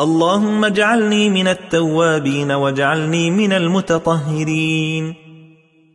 اللهم اجعلني من التوابين واجعلني من المتطهرين.